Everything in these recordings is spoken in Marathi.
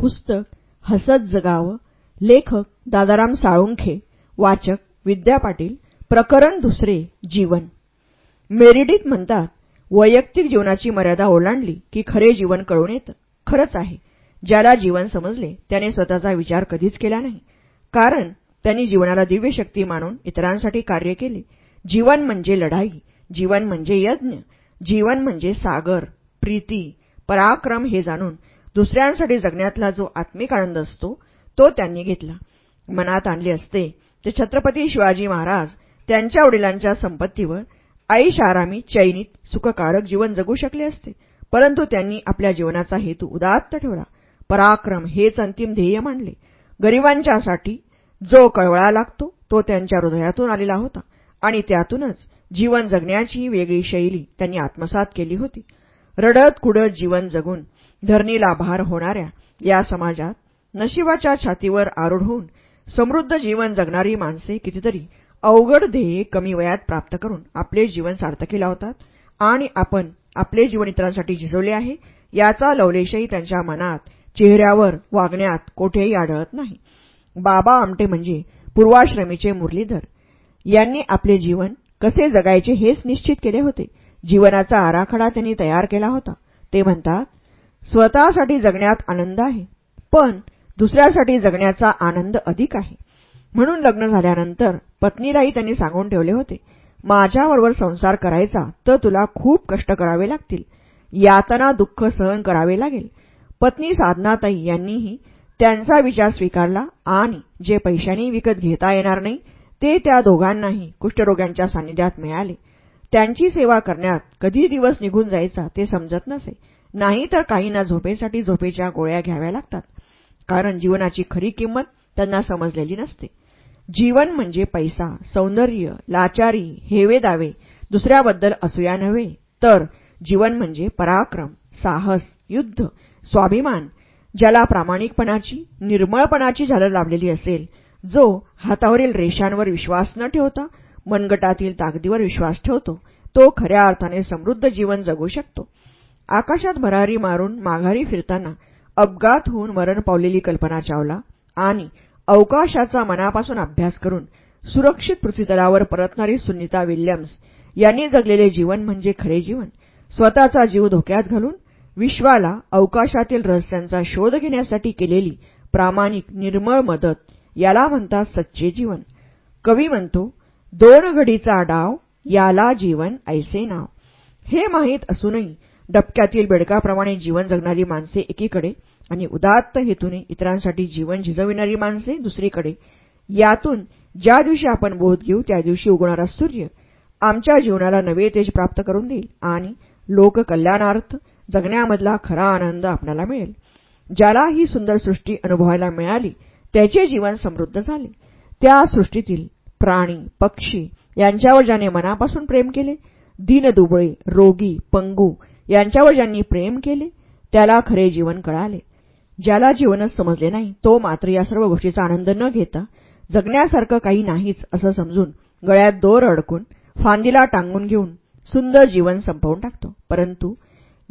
पुस्तक हसत जगावं लेखक दादाराम साळुंखे वाचक विद्या पाटील प्रकरण दुसरे जीवन. मेरिडीत म्हणतात वैयक्तिक जीवनाची मर्यादा ओलांडली की खरे जीवन कळून येतं. खरंच आहे. ज्याला जीवन समजले त्याने स्वतःचा विचार कधीच केला नाही. कारण त्यांनी जीवनाला दिव्य शक्ती मानून इतरांसाठी कार्य केले. जीवन म्हणजे लढाई जीवन म्हणजे यज्ञ जीवन म्हणजे सागर प्रीती पराक्रम हे जाणून दुसऱ्यांसाठी जगण्यातला जो आत्मिक आनंद असतो तो त्यांनी घेतला. मनात आणले असते ते छत्रपती शिवाजी महाराज त्यांच्या वडिलांच्या संपत्तीवर आईश आरामी चैनीत सुखकारक जीवन जगू शकले असते. परंतु त्यांनी आपल्या जीवनाचा हेतू उदात्त ठेवला. पराक्रम हेच अंतिम ध्येय मानले. गरिबांच्यासाठी जो कळवळा लागतो तो त्यांच्या हृदयातून आलेला होता आणि त्यातूनच जीवन जगण्याची वेगळी शैली त्यांनी आत्मसात केली होती. रडत कुडत जीवन जगून धरणीला भार होणाऱ्या या समाजात नशिबाच्या छातीवर आरूढ होऊन समृद्ध जीवन जगणारी माणसे कितीतरी अवघड ध्येय कमी वयात प्राप्त करून आपले जीवन सार्थकी लावतात आणि आपण आपले जीवन इतरांसाठी झिजवले आहे याचा लवलेशही त्यांच्या मनात चेहऱ्यावर वागण्यात कोठेही आढळत नाही. बाबा आमटे म्हणजे पूर्वाश्रमीचे मुरलीधर. यांनी आपले जीवन कसे जगायचे हेच निश्चित केले होते. जीवनाचा आराखडा त्यांनी तयार केला होता. ते म्हणतात स्वतःसाठी जगण्यात आनंद आहे पण दुसऱ्यासाठी जगण्याचा आनंद अधिक आहे. म्हणून लग्न झाल्यानंतर पत्नीलाही त्यांनी सांगून ठेवले होते माझ्याबरोबर संसार करायचा तर तुला खूप कष्ट करावे लागतील. यातना दुःख सहन करावे लागेल. पत्नी साधनाताई यांनीही त्यांचा विचार स्वीकारला आणि जे पैशांनी विकत घेता येणार नाही ते त्या दोघांनाही कुष्ठरोग्यांच्या सान्निध्यात मिळाले. त्यांची सेवा करण्यात कधी दिवस निघून जायचा ते समजत नसे. नाही तर काहींना झोपेसाठी झोपेच्या गोळ्या घ्याव्या लागतात. कारण जीवनाची खरी किंमत त्यांना समजलेली नसते. जीवन म्हणजे पैसा सौंदर्य लाचारी हेवे दावे दुसऱ्याबद्दल असूया नव्हे तर जीवन म्हणजे पराक्रम साहस युद्ध स्वाभिमान ज्याला प्रामाणिकपणाची निर्मळपणाची झालर लाभलेली असेल जो हातावरील रेषांवर विश्वास न ठेवता मनगटातील ताकदीवर विश्वास ठेवतो तो खऱ्या अर्थाने समृद्ध जीवन जगू शकतो. आकाशात भरारी मारून माघारी फिरताना अपघात होऊन मरण पावलेली कल्पना चावला आणि अवकाशाचा मनापासून अभ्यास करून सुरक्षित पृथ्वीतलावर परतणारी सुनीता विल्यम्स यांनी जगलेले जीवन म्हणजे खरे जीवन. स्वतःचा जीव धोक्यात घालून विश्वाला अवकाशातील रहस्यांचा शोध घेण्यासाठी केलेली प्रामाणिक निर्मळ मदत याला म्हणतात सच्चे जीवन. कवी म्हणतो दोन घडीचा डाव याला जीवन ऐसे नाव. हे माहीत असूनही डबक्यातील बेडकाप्रमाणे जीवन जगणारी माणसे एकीकडे आणि उदात्त हेतूने इतरांसाठी जीवन झिजविणारी माणसे दुसरीकडे. यातून ज्या दिवशी आपण बोध घेऊ त्या दिवशी उगवणारा सूर्य आमच्या जीवनाला नवे तेज प्राप्त करून देईल आणि लोककल्याणार्थ जगण्यामधला खरा आनंद आपल्याला मिळेल. ज्याला ही सुंदर सृष्टी अनुभवायला मिळाली त्याचे जीवन समृद्ध झाले. त्या सृष्टीतील प्राणी पक्षी यांच्यावर ज्याने मनापासून प्रेम केले दीनदुबळे रोगी पंगू यांच्यावर ज्यांनी प्रेम केले त्याला खरे जीवन कळाले. ज्याला जीवनच समजले नाही तो मात्र या सर्व गोष्टीचा आनंद न घेता जगण्यासारखं काही नाहीच असं समजून गळ्यात दोर अडकून फांदीला टांगून घेऊन सुंदर जीवन संपवून टाकतो. परंतु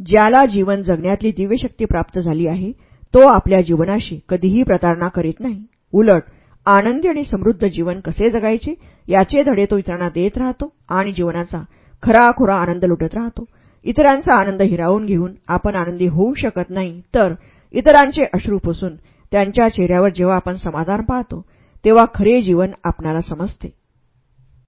ज्याला जीवन जगण्यातली दिव्यशक्ती प्राप्त झाली आहे तो आपल्या जीवनाशी कधीही प्रतारणा करीत नाही. उलट आनंदी आणि समृद्ध जीवन कसे जगायचे याचे धडे तो इतरांना देत राहतो आणि जीवनाचा खराखुरा आनंद लुटत राहतो. इतरांचा आनंद हिरावून घेऊन आपण आनंदी होऊ शकत नाही तर इतरांचे अश्रू पुसून त्यांच्या चेहऱ्यावर जेव्हा आपण समाधान पाहतो तेव्हा खरे जीवन आपणाला समजते.